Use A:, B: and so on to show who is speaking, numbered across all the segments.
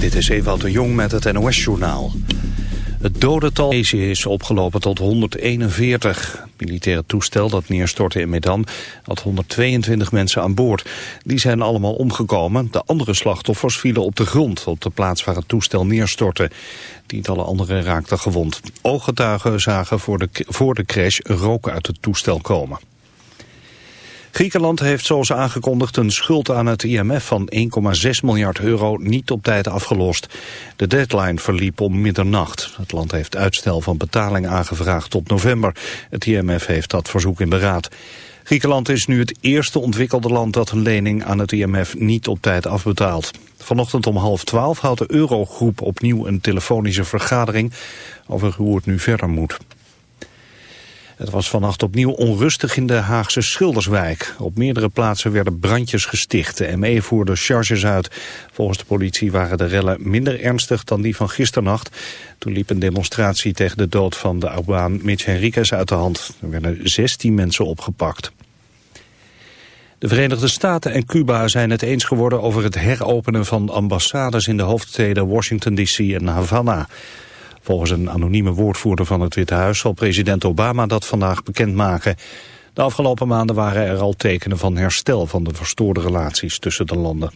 A: Dit is Ewout de Jong met het NOS-journaal. Het dodental is opgelopen tot 141. Het militaire toestel dat neerstortte in Medan had 122 mensen aan boord. Die zijn allemaal omgekomen. De andere slachtoffers vielen op de grond, op de plaats waar het toestel neerstortte. Tientallen anderen raakten gewond. Ooggetuigen zagen voor de, voor de crash rook uit het toestel komen. Griekenland heeft zoals aangekondigd een schuld aan het IMF van 1,6 miljard euro niet op tijd afgelost. De deadline verliep om middernacht. Het land heeft uitstel van betaling aangevraagd tot november. Het IMF heeft dat verzoek in beraad. Griekenland is nu het eerste ontwikkelde land dat een lening aan het IMF niet op tijd afbetaalt. Vanochtend om half twaalf houdt de Eurogroep opnieuw een telefonische vergadering over hoe het nu verder moet. Het was vannacht opnieuw onrustig in de Haagse Schilderswijk. Op meerdere plaatsen werden brandjes gesticht. De ME voerde charges uit. Volgens de politie waren de rellen minder ernstig dan die van gisternacht. Toen liep een demonstratie tegen de dood van de Albaan Mitch Henriquez uit de hand. Er werden 16 mensen opgepakt. De Verenigde Staten en Cuba zijn het eens geworden over het heropenen van ambassades in de hoofdsteden Washington D.C. en Havana. Volgens een anonieme woordvoerder van het Witte Huis zal president Obama dat vandaag bekendmaken. De afgelopen maanden waren er al tekenen van herstel van de verstoorde relaties tussen de landen.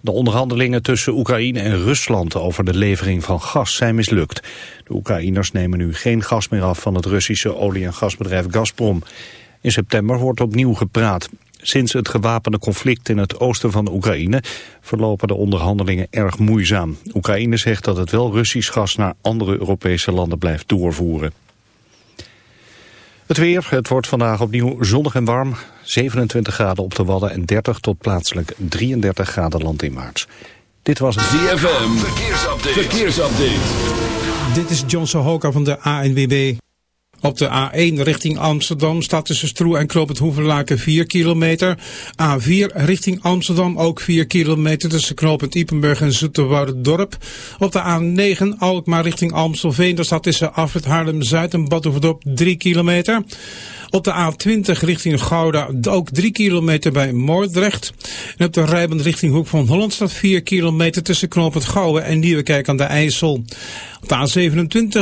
A: De onderhandelingen tussen Oekraïne en Rusland over de levering van gas zijn mislukt. De Oekraïners nemen nu geen gas meer af van het Russische olie- en gasbedrijf Gazprom. In september wordt opnieuw gepraat. Sinds het gewapende conflict in het oosten van Oekraïne verlopen de onderhandelingen erg moeizaam. Oekraïne zegt dat het wel Russisch gas naar andere Europese landen blijft doorvoeren. Het weer, het wordt vandaag opnieuw zonnig en warm. 27 graden op de Wadden en 30 tot plaatselijk 33 graden landinwaarts. Dit was het
B: ZFM, verkeersupdate. verkeersupdate.
C: Dit is John Sohoka van de ANWB. Op de A1 richting Amsterdam staat tussen Stroe en Knoop het Hoevenlaken 4 kilometer. A4 richting Amsterdam ook 4 kilometer tussen Knoop het Ipenburg en Dorp. Op de A9 Alkmaar richting Amstelveen, daar staat tussen Afrit Haarlem-Zuid en Badhoevedorp 3 kilometer. Op de A20 richting Gouda ook 3 kilometer bij Moordrecht. En op de rijband richting Hoek van Holland staat 4 kilometer tussen Knoop het Gouwen en Nieuwekerk aan de IJssel. Op de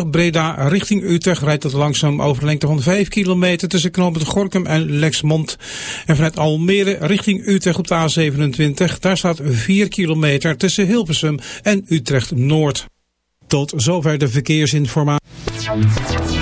C: A27 Breda richting Utrecht rijdt het langzaam over lengte van 5 kilometer tussen Knoop het Gorkum en Lexmond. En vanuit Almere richting Utrecht op de A27, daar staat 4 kilometer tussen Hilversum en Utrecht Noord. Tot zover de verkeersinformatie.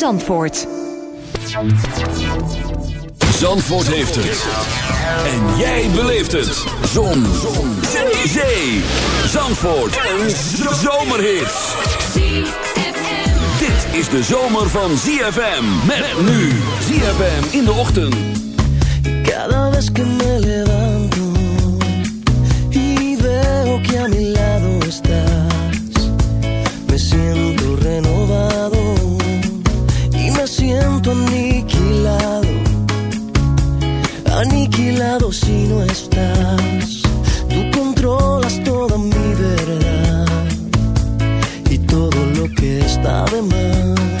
D: Zandvoort.
B: Zandvoort heeft het. En jij beleeft het. Zon. Zon. Zee. Zandvoort. Een zomerhit. Dit is de zomer van ZFM. Met nu. ZFM in de ochtend.
E: Cada vez que me levanto y veo que a mi lado estás, me siento renovado aniquilado si no estás. Tú controlas toda mi verdad y todo lo que está de más.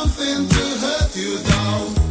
F: something to hurt you
G: down.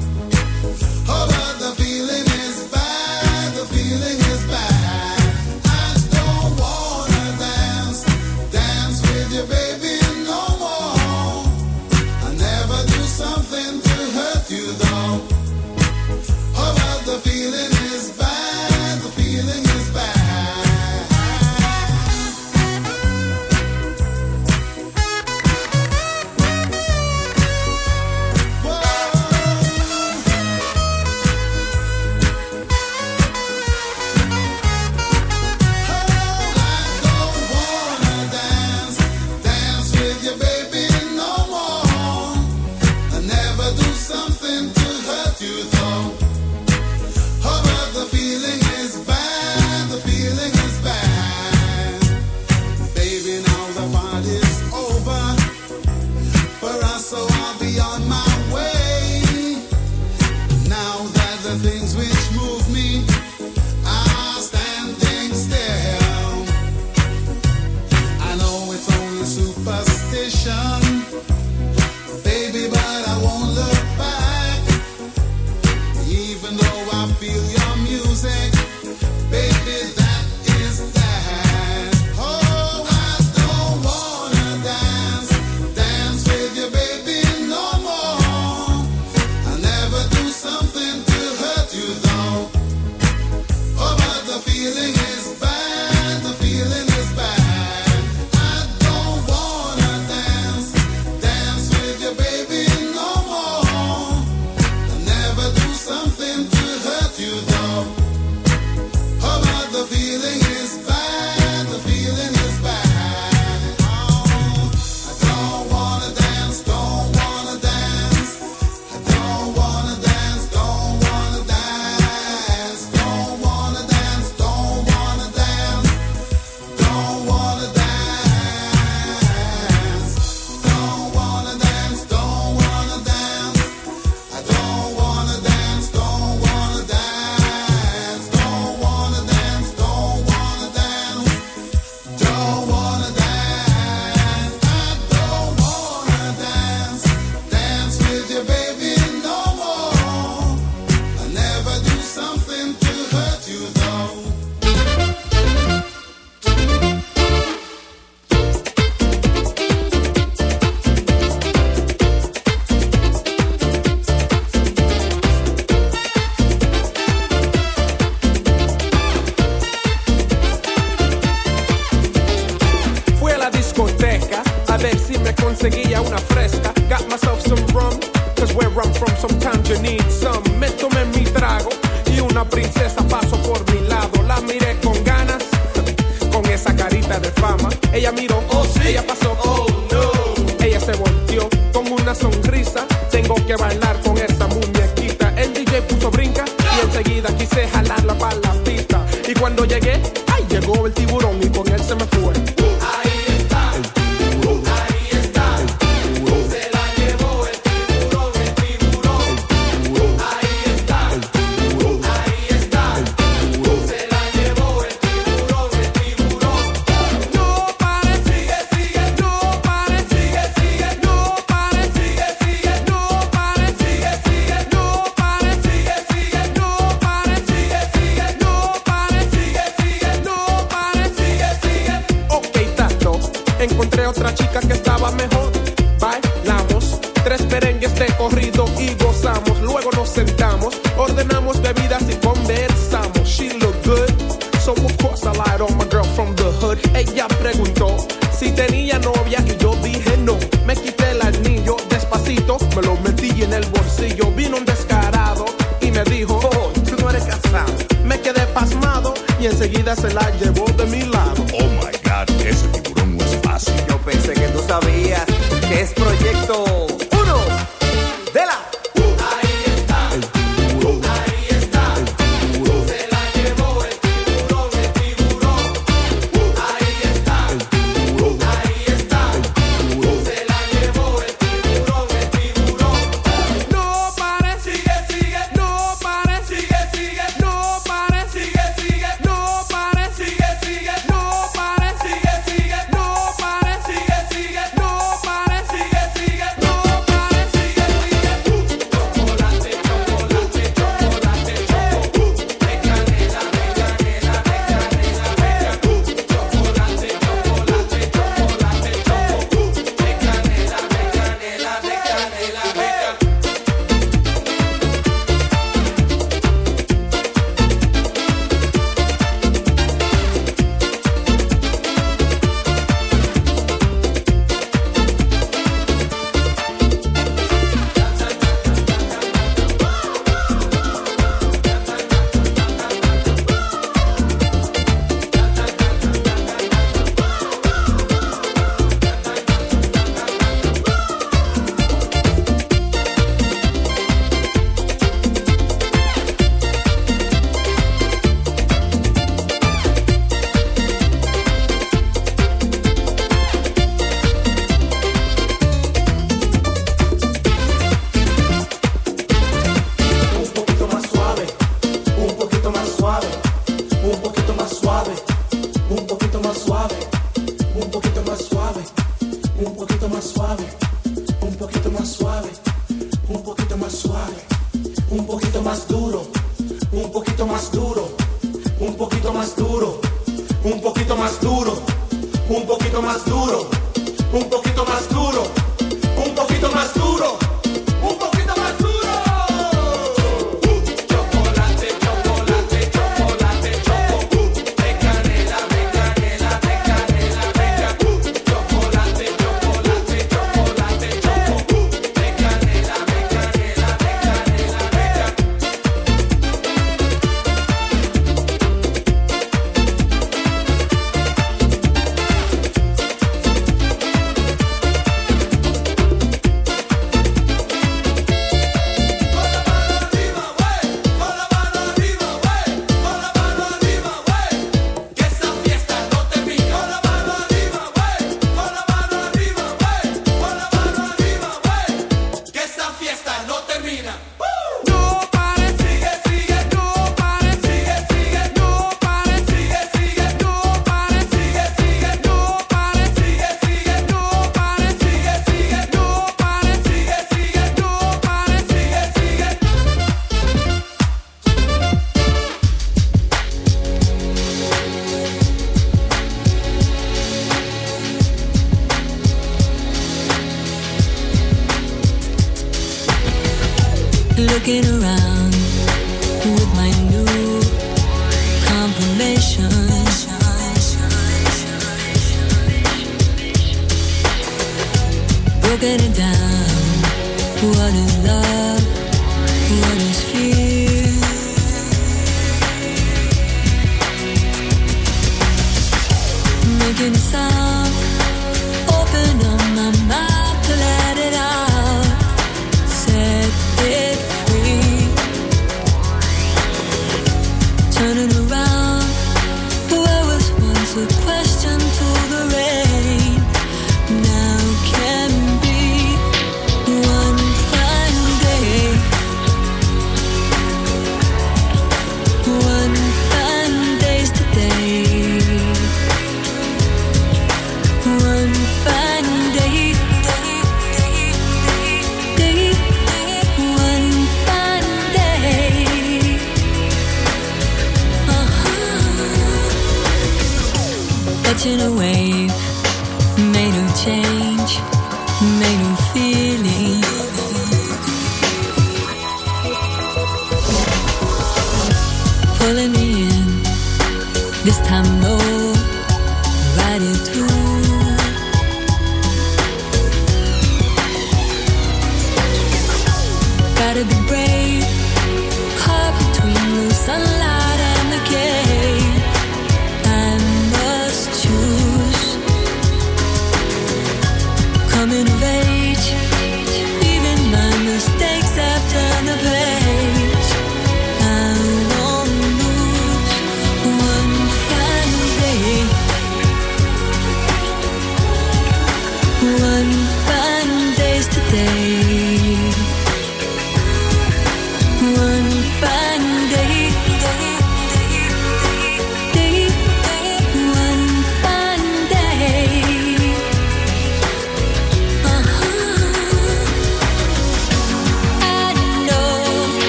G: chica que estaba mejor. Bailamos tres perengues de corrido y gozamos. Luego nos sentamos, ordenamos bebidas y conversamos. She looked good, so of course I lied on my girl from the hood. Ella preguntó si tenía no
H: es
I: proyecto.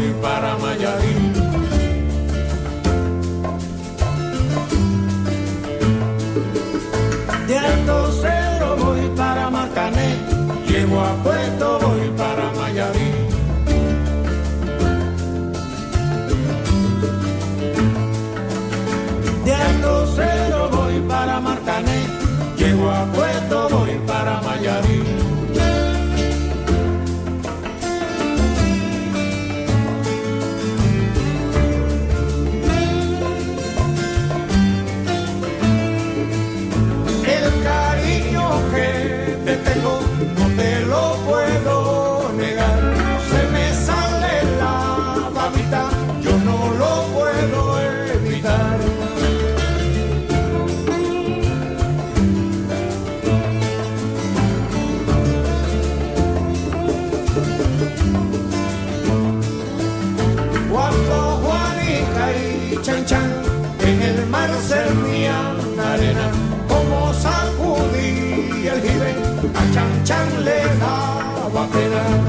J: you by. servían arena, como sacudí el jibe, a Chan Chan le daba pena.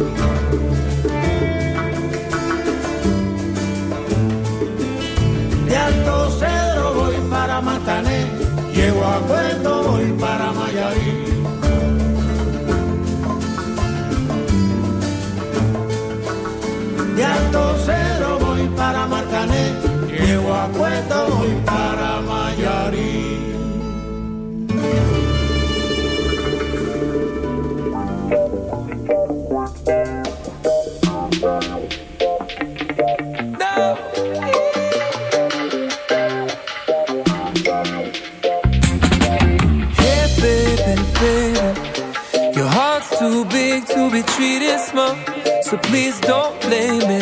J: De Alto Cedro voy para Matané, llego a Puerto voy para Mayarí. De Alto Cedro voy para Matané, llego a Puerto voy para
K: So please don't blame me.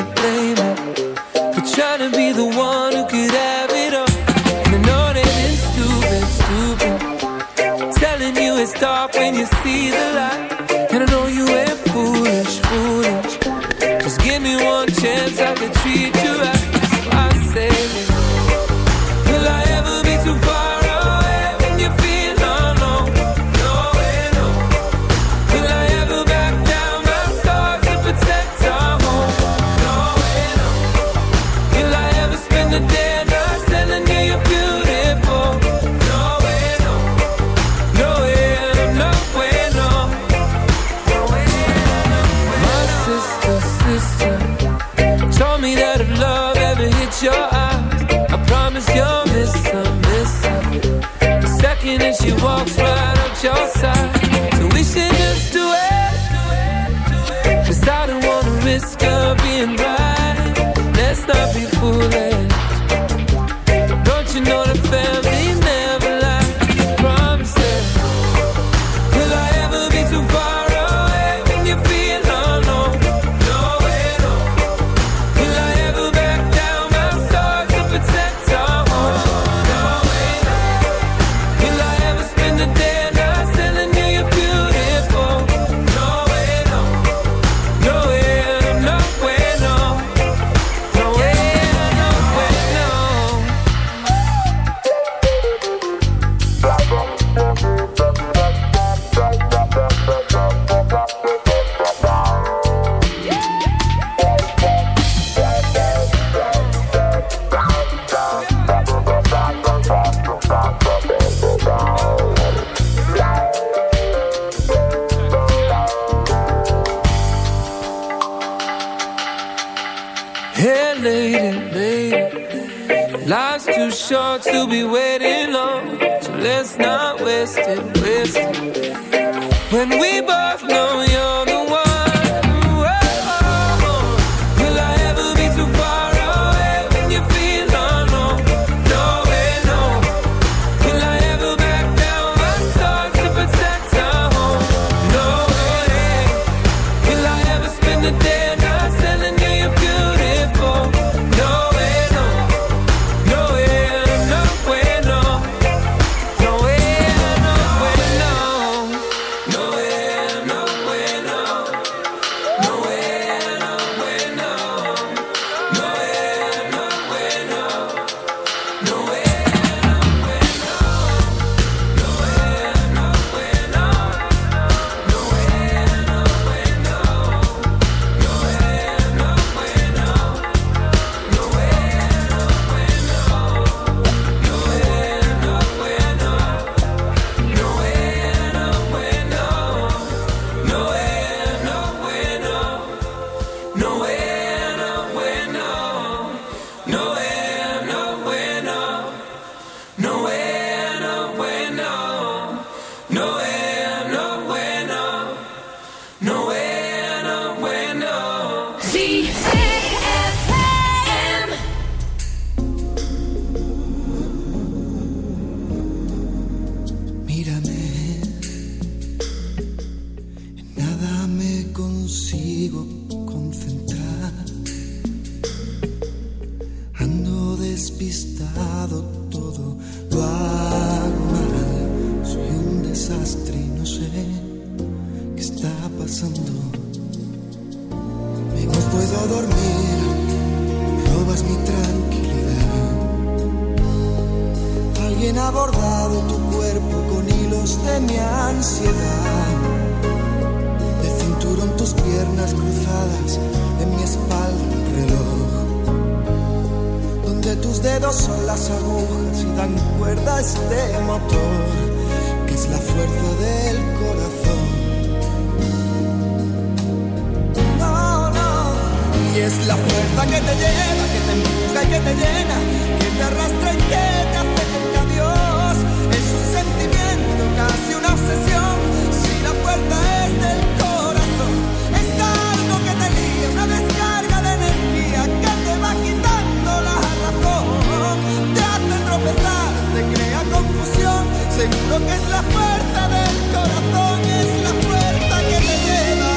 L: crea confusión. Seguro que es la fuerza del corazón, es la fuerza que te lleva.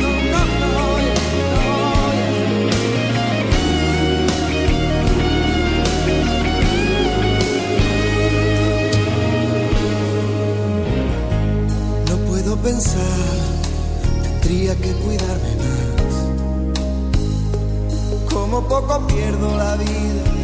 L: No, no, no, no. No puedo pensar, tendría que cuidarme más. Como poco pierdo la vida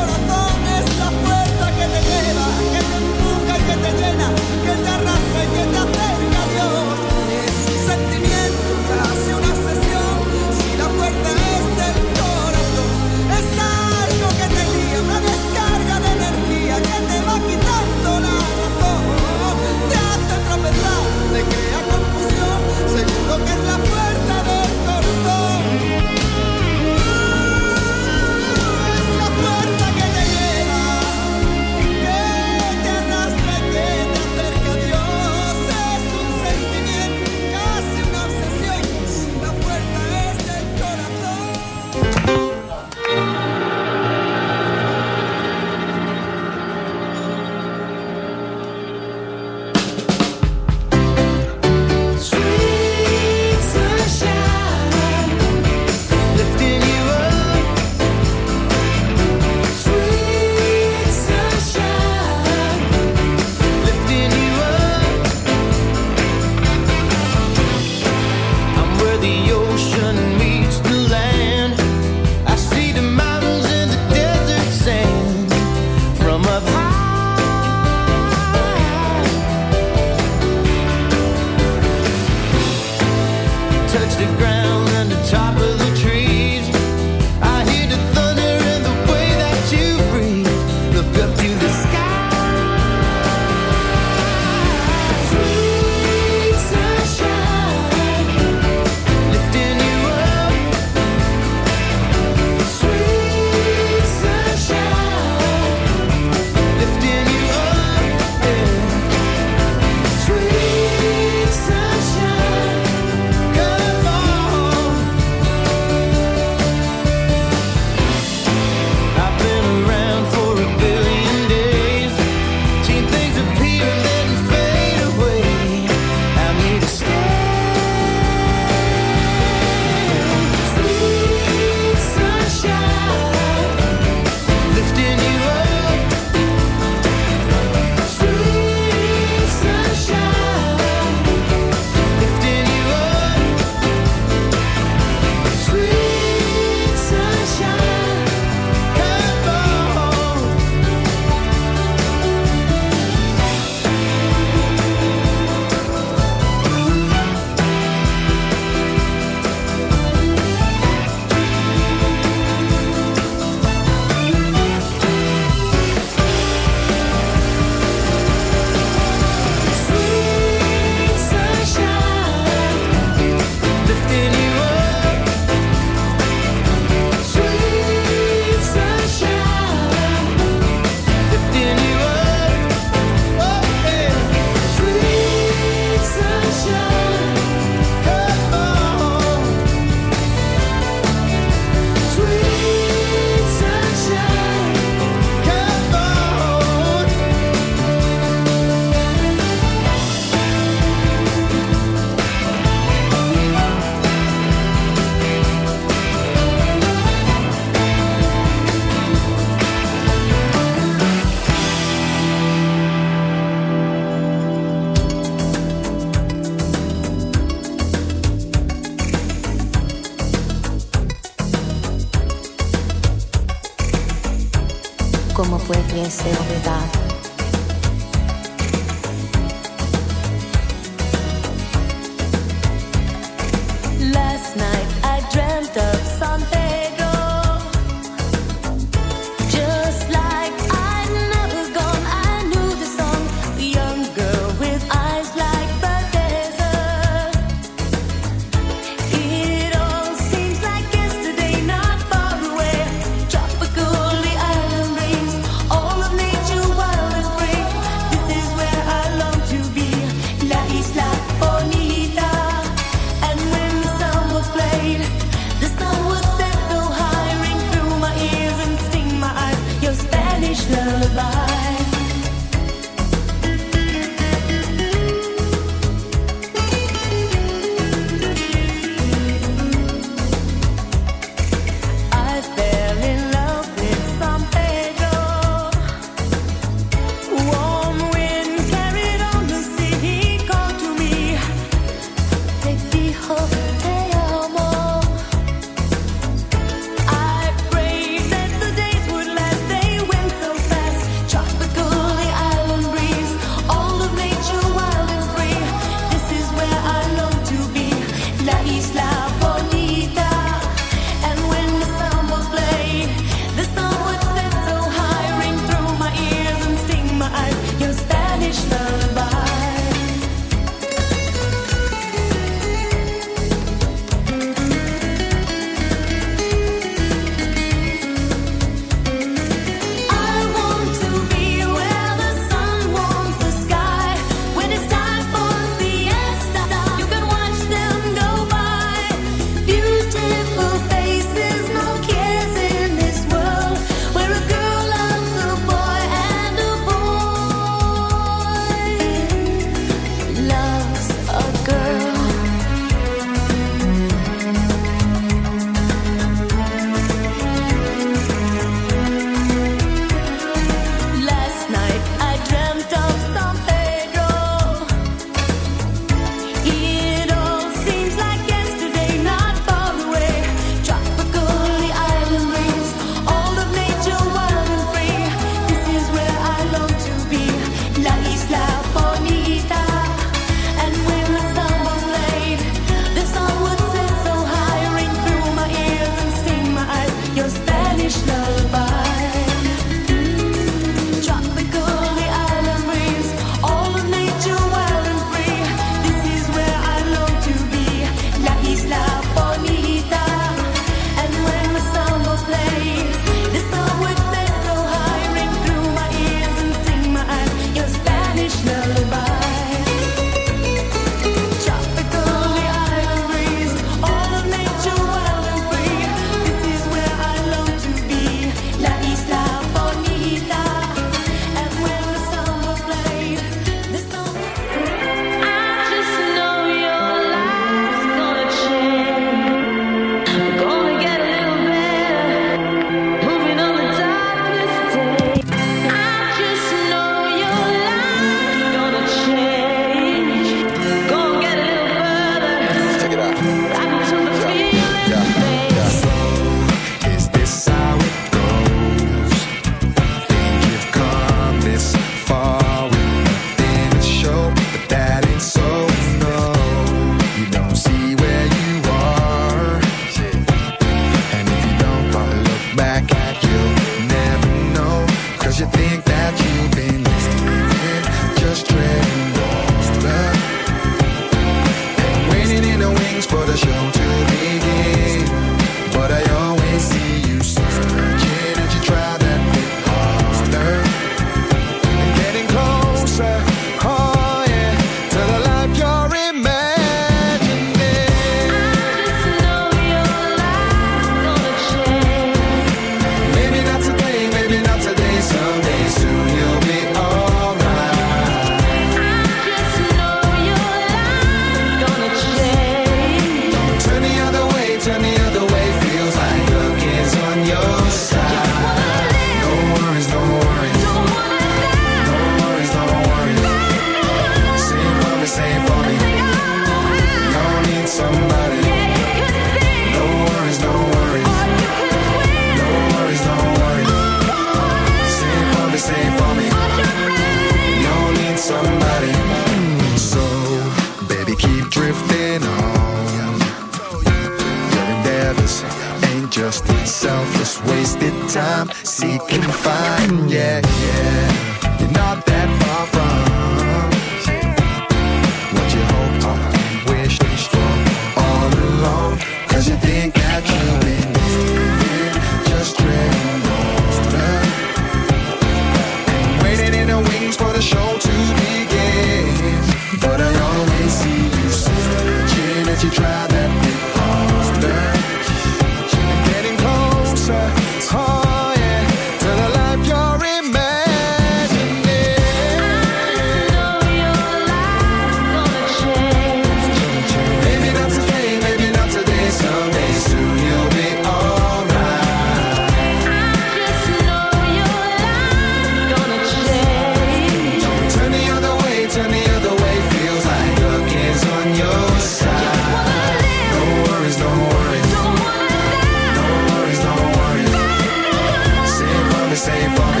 E: safe on